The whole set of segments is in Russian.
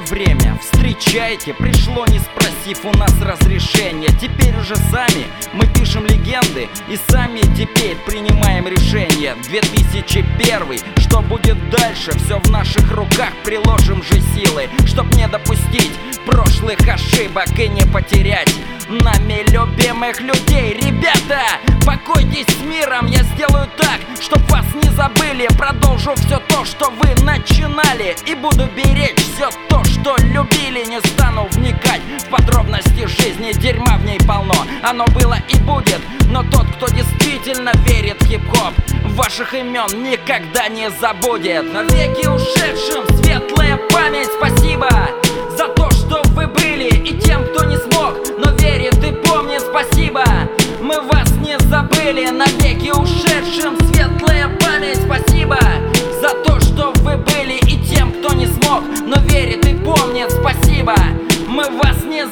время Встречайте, пришло не спросив у нас разрешения. Теперь уже сами мы пишем легенды И сами теперь принимаем решения. 2001, что будет дальше? Все в наших руках, приложим же силы. Чтоб не допустить прошлых ошибок и не потерять. Нами любимых людей Ребята, покойтесь с миром, я сделаю так Чтоб вас не забыли, продолжу все то, что вы начинали И буду беречь все то, что любили Не стану вникать в подробности жизни. Дерьма в ней полно, оно было и будет. Но тот, кто действительно верит в хип-хоп Ваших имен никогда не забудет. Навеки ушедшим светлая память, спасибо За то,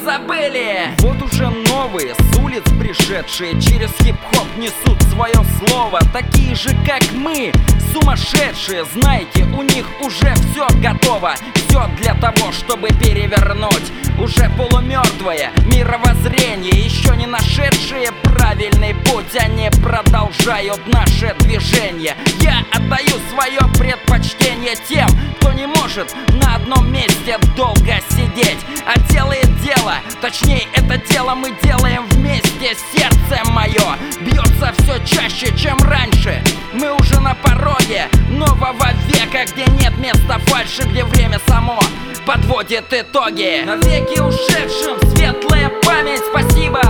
забыли. Вот уже новые, с улиц пришедшие Через хип-хоп несут свое слово. Такие же, как мы, сумасшедшие. Знаете, у них уже все готово. Все для того, чтобы перевернуть Уже полумертвое мировоззрение. Еще не нашедшие правильный путь Они продолжают наше движение. Я отдаю свое предпочтение тем, кто не может на одном месте долго сидеть А делает дело, точнее это дело мы делаем вместе. Сердце мое бьется все чаще, чем раньше. Мы уже на пороге нового века Где нет места фальши, где время само подводит итоги. Навеки ушедшим светлая память, спасибо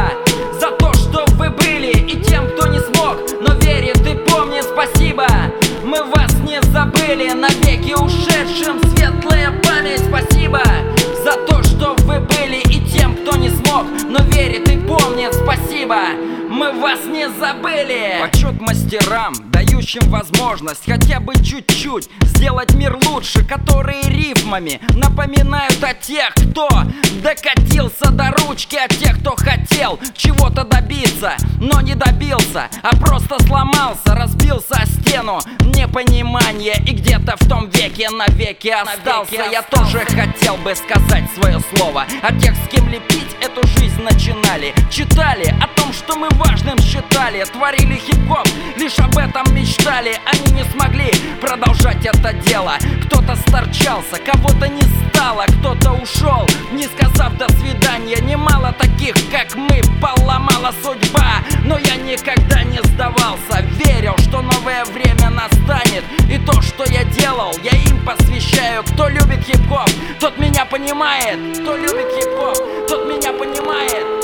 За то, что вы были мастерам, дающим возможность Хотя бы чуть-чуть сделать мир лучше Которые рифмами напоминают о тех, кто Докатился до ручки, о тех, кто хотел Чего-то добиться, но не добился А просто сломался, разбился о стену. Непонимание и где-то в том веке навеки остался. Я тоже хотел бы сказать свое слово О тех, с кем лепить эту жизнь начинали Читали о том, что мы важным считали Творили хип-хоп, лишь об этом мечтали. Они не смогли продолжать это дело. Кто-то сторчался, кого-то не стало Кто-то ушел, не сказав до свидания Немало таких, как мы, поломала судьба. Но я никогда не сдавался Верил, что новое время настанет. И то, что я делал, я им посвящаю. Кто любит хип-хоп, тот меня понимает Кто любит хип-хоп, тот меня понимает